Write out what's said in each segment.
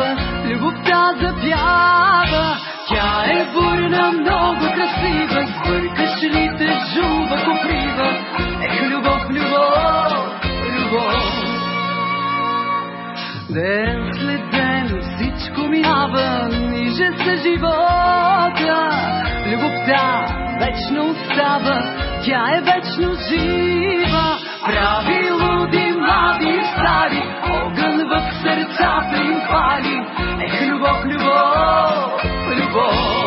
такава, любовта запява. Тя е бурна, много красива, сбъркаш ли те жува, покрива, Ех, любов, любов, любов. Ден след ден всичко минава, ниже се живота. Любовта вечно остава, тя е вечно жива. Прави луди, млади и стари, Чаплин хвалит, эх, любовь, любовь, любовь.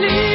please.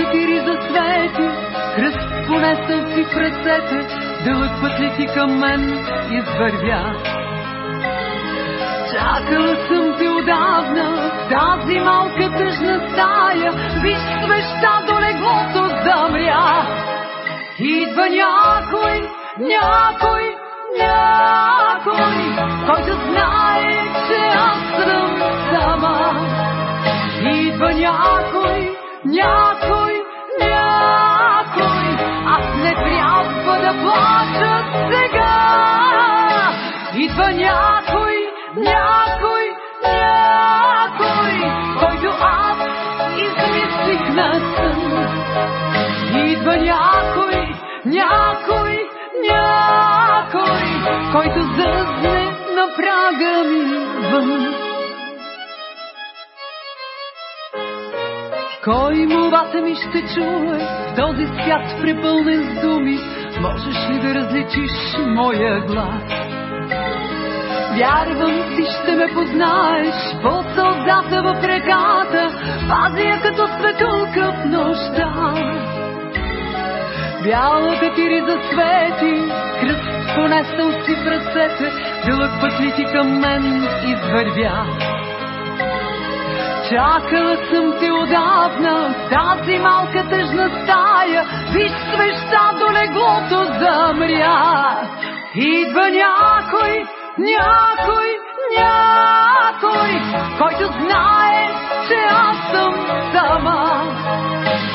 Бялата ти риза свети, кръст понесъл си в ръцете, дълъг път ли ти към мен извървя. Чакала съм те отдавна, тази малка тъжна стая, виж свеща до леглото замря. Идва някой, някой, някой, който знае, че аз съм сама. Идва някой, някой, да плача сега. Идва някой, някой, някой, който аз измислих на сън. Идва някой, някой, някой, който зъзне на прага ми вън. Кой молбата ми ще чуе в този свят препълнен с думи? Можеш ли да различиш моя глас? Вярвам, ти ще ме познаеш по сълзата в реката, пази я като светулка в нощта. Бялата ти риза свети, кръст понесъл си в ръцете, дълъг път ли ти към мен извървя. Чакала съм те отдавна в тази малка тъжна стая, виж замря. Идва някой, някой, някой, който знае, че аз съм сама.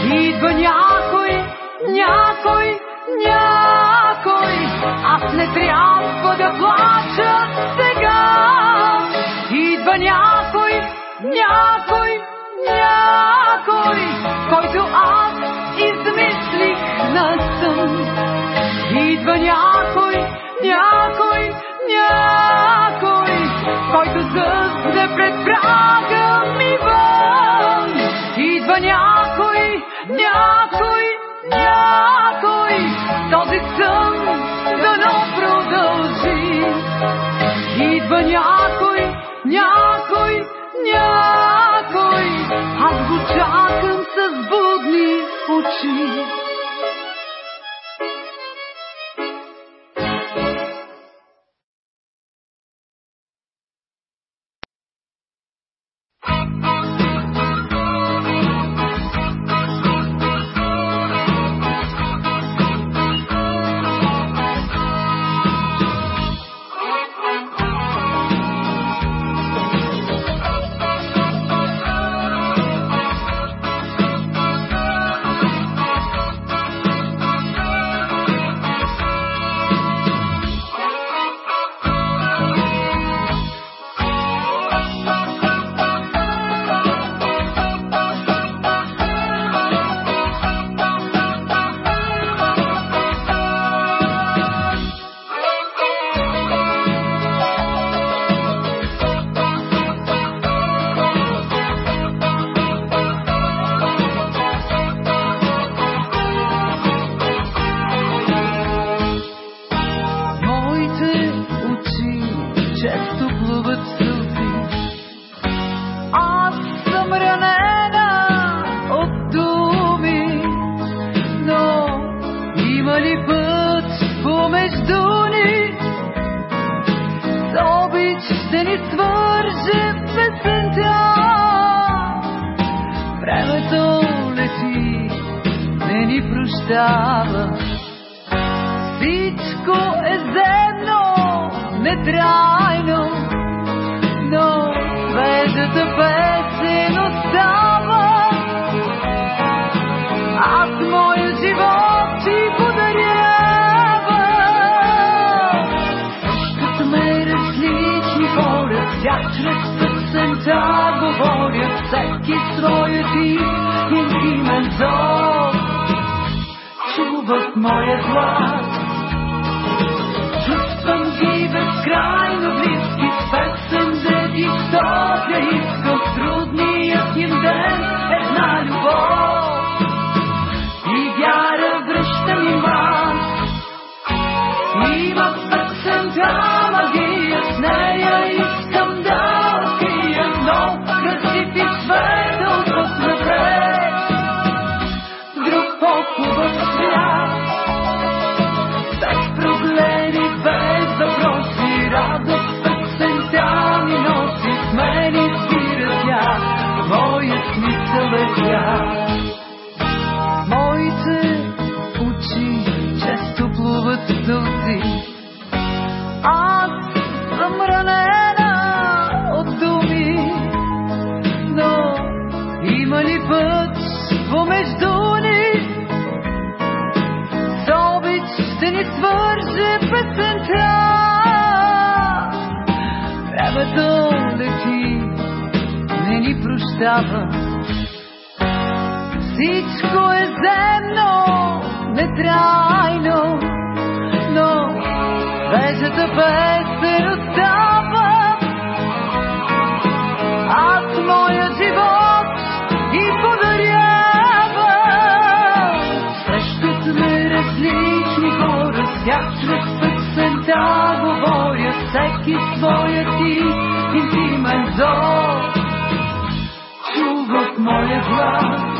Идва някой, някой, някой, аз не трябва да плача сега. Идва някой, някой, някой, който аз измислих на сън. Идва някой, някой, някой, който зъзне пред прага ми вън. Идва някой, някой, някой, този сън дано продължи. Идва някой, някой, някой, аз го чакам с будни очи. love.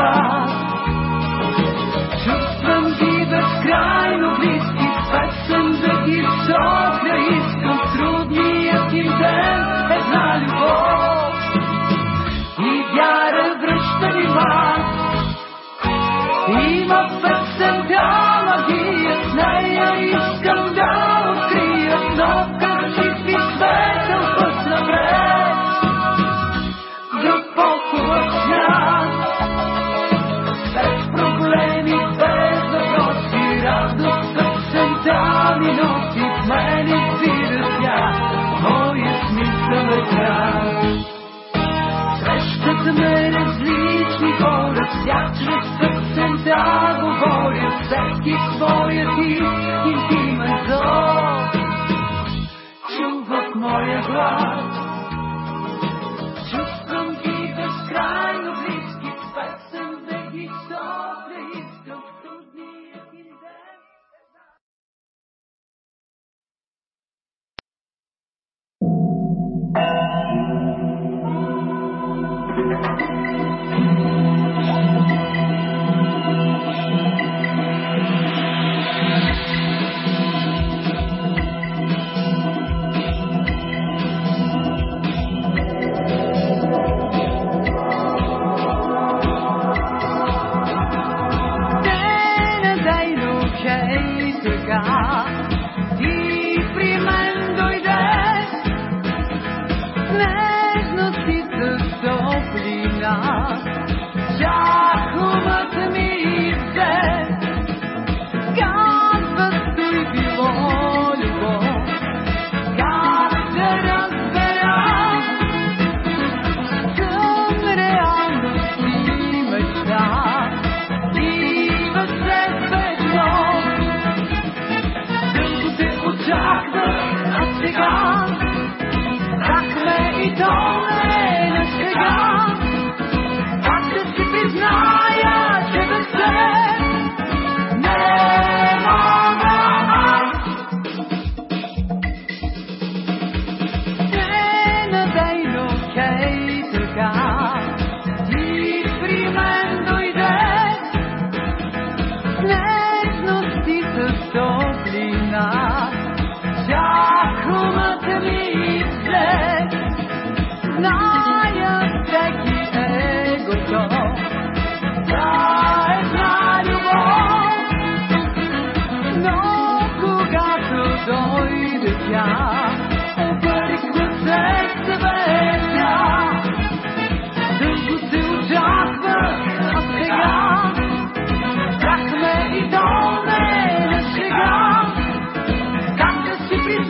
Jehovah. мелици ръка, моя смисъл е край. Срещат ме различни хора, с тях чрез сърцента говоря, всеки своя си интимен зор. Чуват моя глас, Don't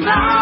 fly.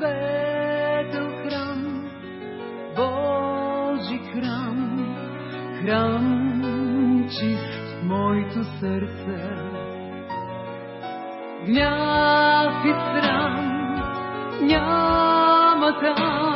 небето храм, Божи храм, храм чист моето сърце. Гняв и срам няма там,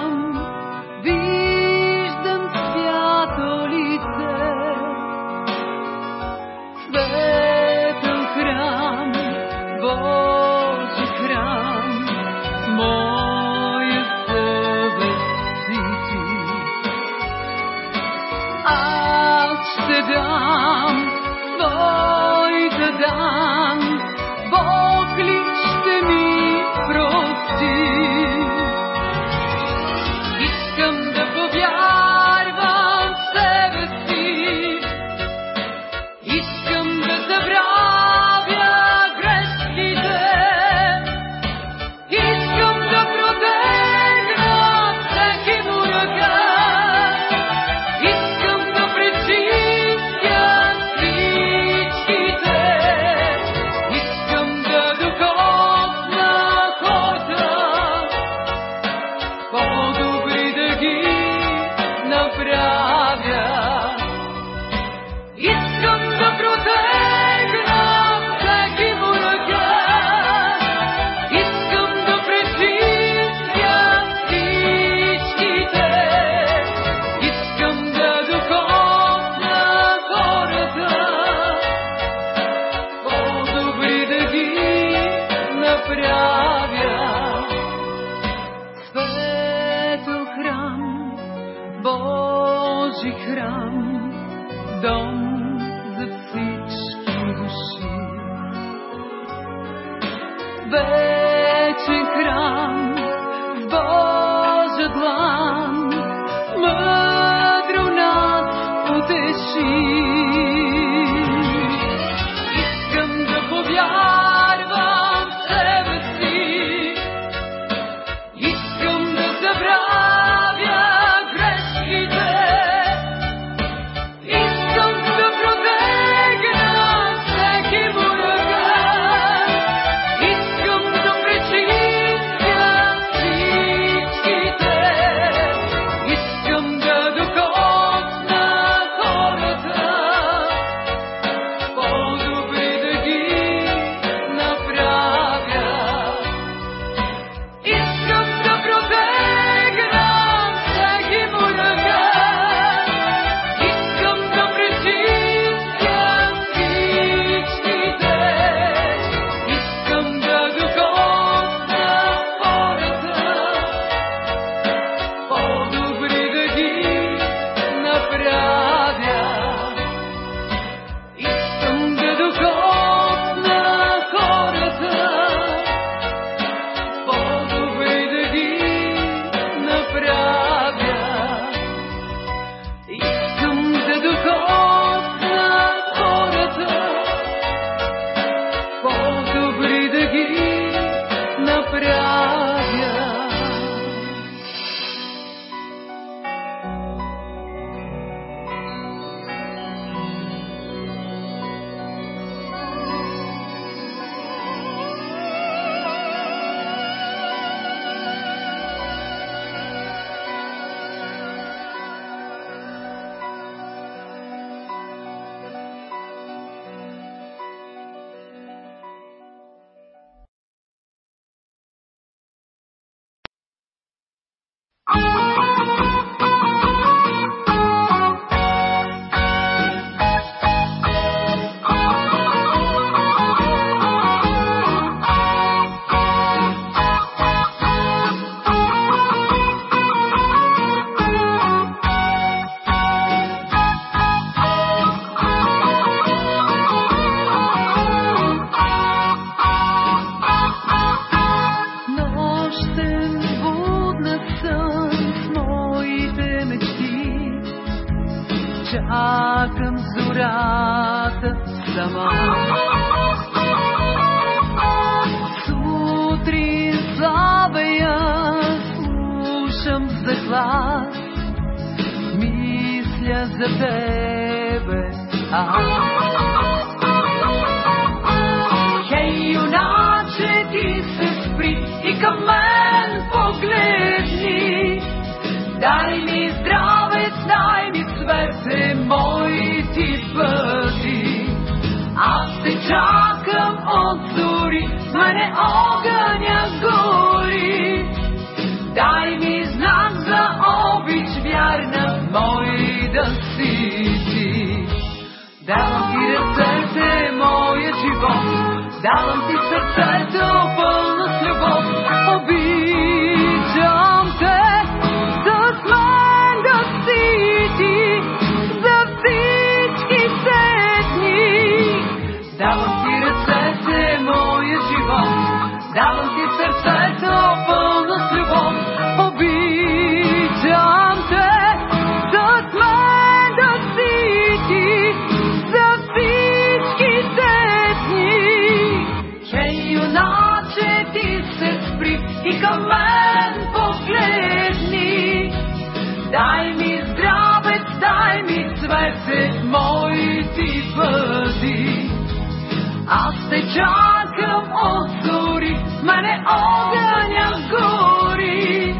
Тъжа към зората сама. Сутрин слаба я слушам за глас, мисля за тебе аз. чакам отзори, мене огъня гори. Дай ми знак за обич вярна, мой да си ти. Давам ти ръцете, моя живот, давам ти сърцето, бъди. Аз те чакам отгори, мене огъня гори.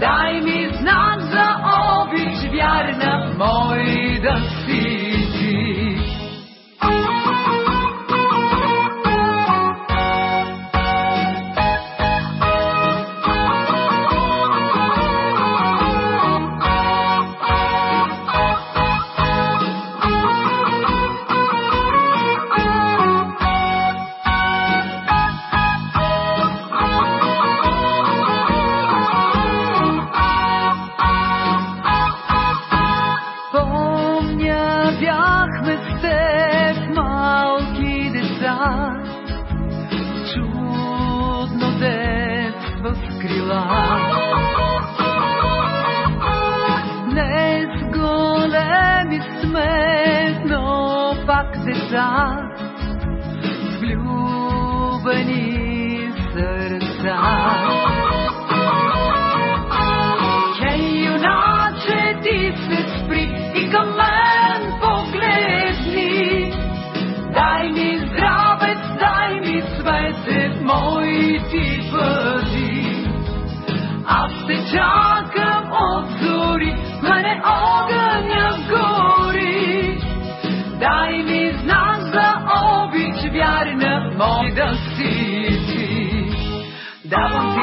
Дай ми знак за обич вярна, мой да си. Пари не може да си ти. Давам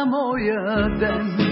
Bana boya den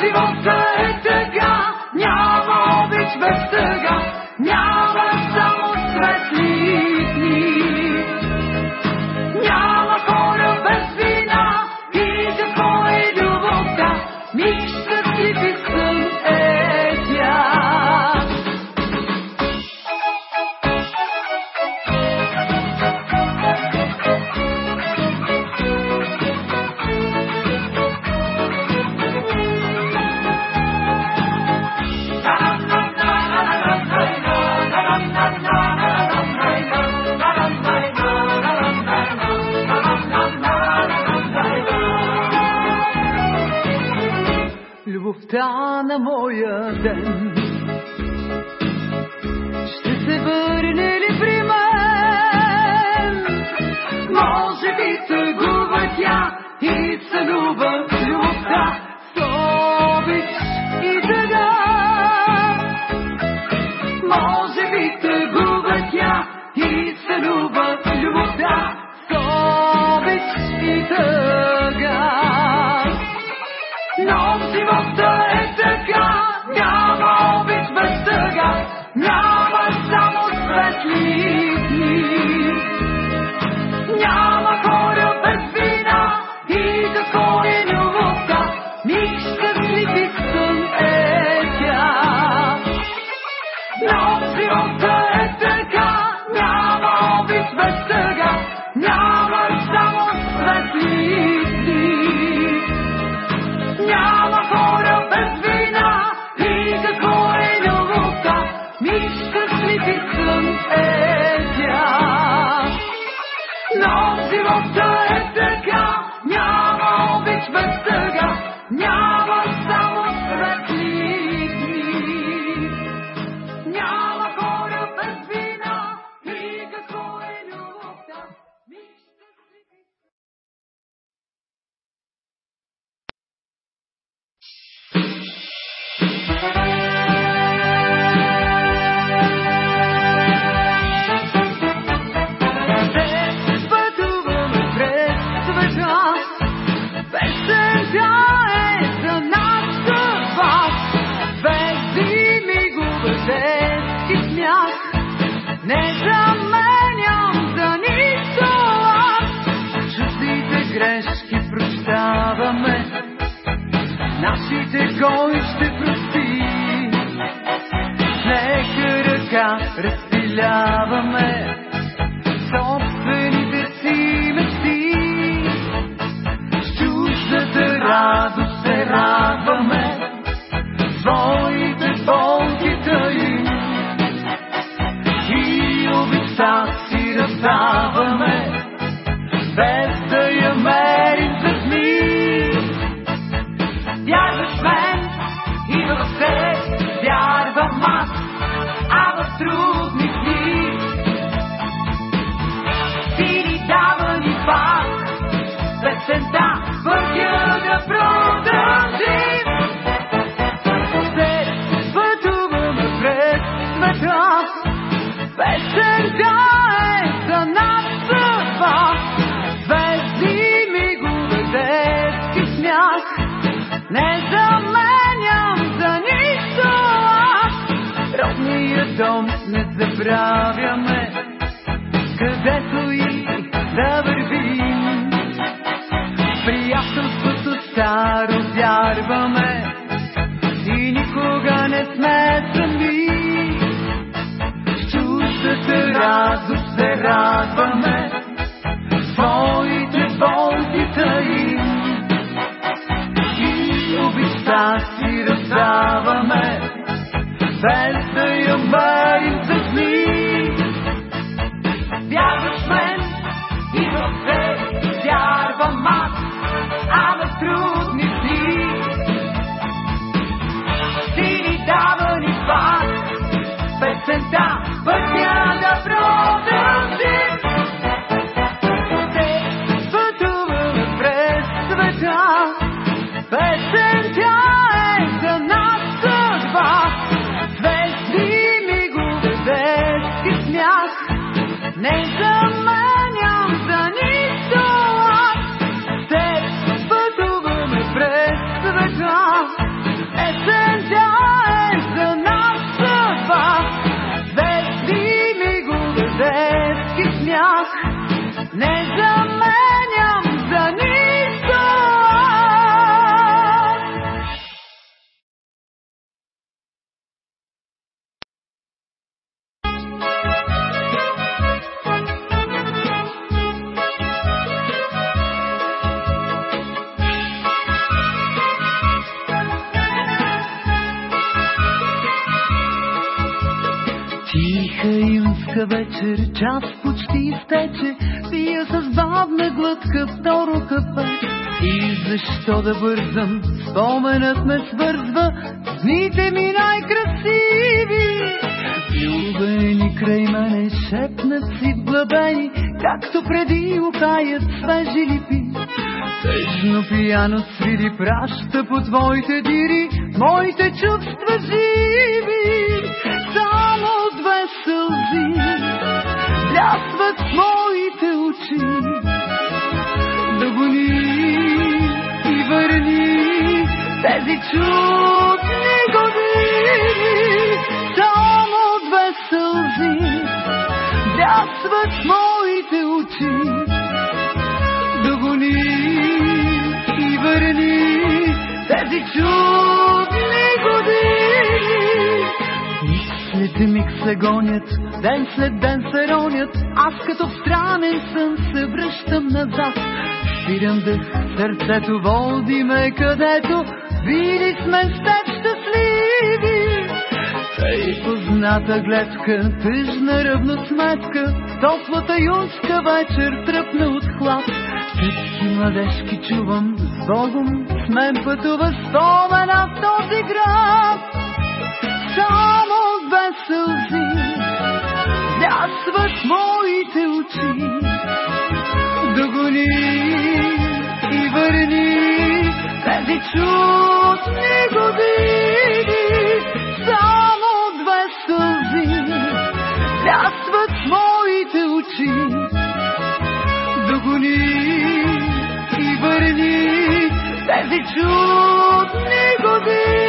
живота е тъга, няма обич без тъга, няма само светли дни. Christmas of your защо да бързам, споменът ме свързва, дните ми най-красиви. Влюбени край мене шепнат си блабени, както преди ухаят свежи липи. Тъжно пияно свири праща по твоите дири, моите чувства живи. Само две сълзи тези чудни години. Само две сълзи блясват в моите очи. Да гони и върни тези чудни години. След миг се гонят, ден след ден се ронят, аз като в странен сън се връщам назад. Спирам дъх, сърцето води ме където, били сме с теб щастливи. Тъй позната гледка, тъжна равносметка, топлата юнска вечер тръпна от хлад. Всички младежки чувам, с Богом с мен пътува спомена в този град. Само две сълзи блясват моите очи. Да гони и върни тези чудни години. Само две сълзи блясват моите очи. Да гони и върни тези чудни години.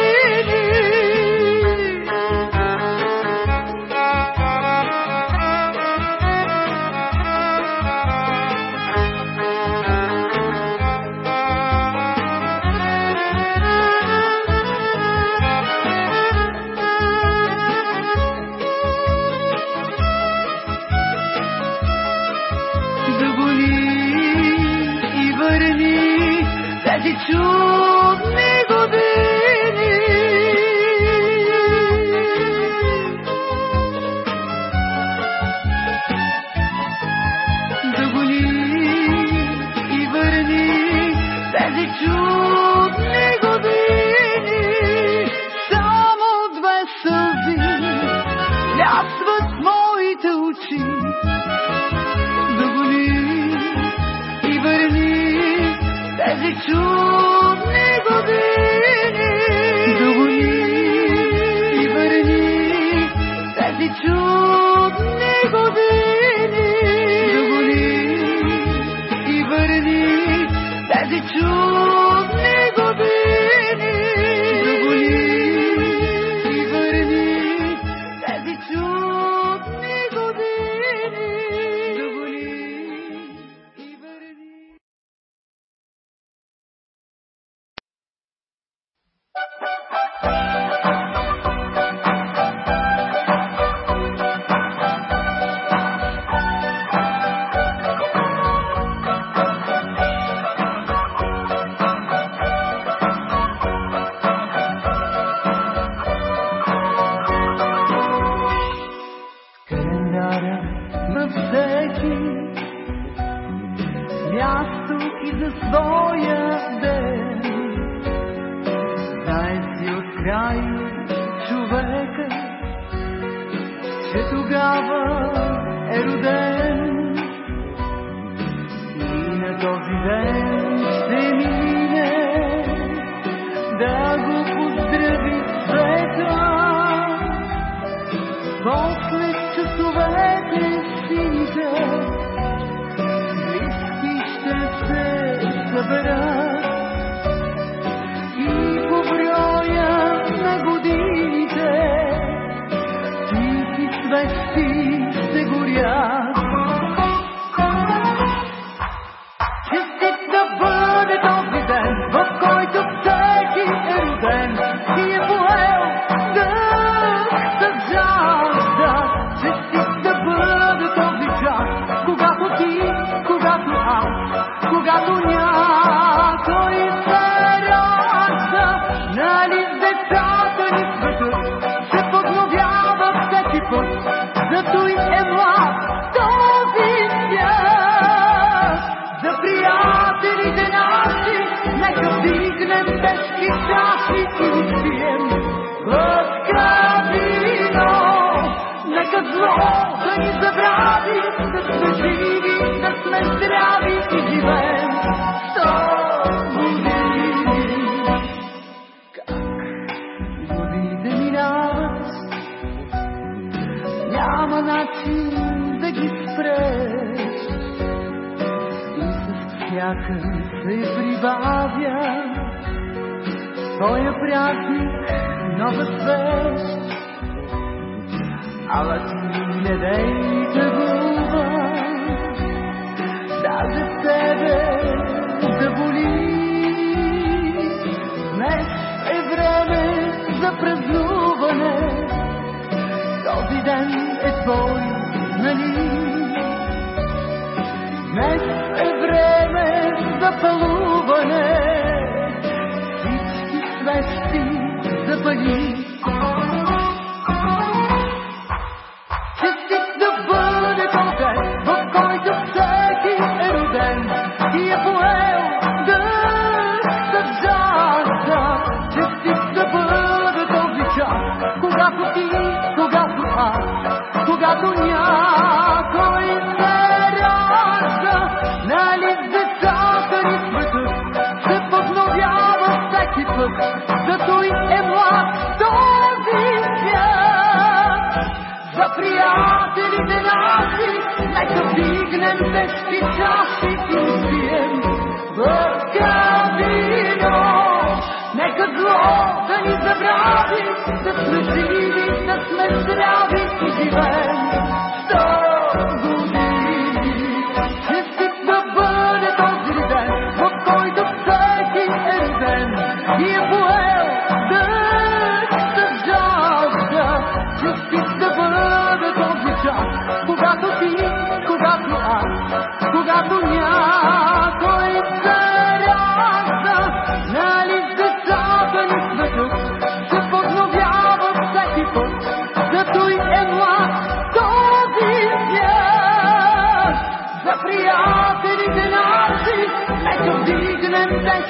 Сме живи, да сме здрави и живеем сто години. Как годините минават, няма начин да ги спреш. И с всяка се прибавя Твоя празник нова свеж. като и е млад, този свят. За приятелите наши, нека вдигнем тежки чаши и пием в кабино, Нека зло да ни забрави, да сме живи, да сме здрави и живеем. повдигнем за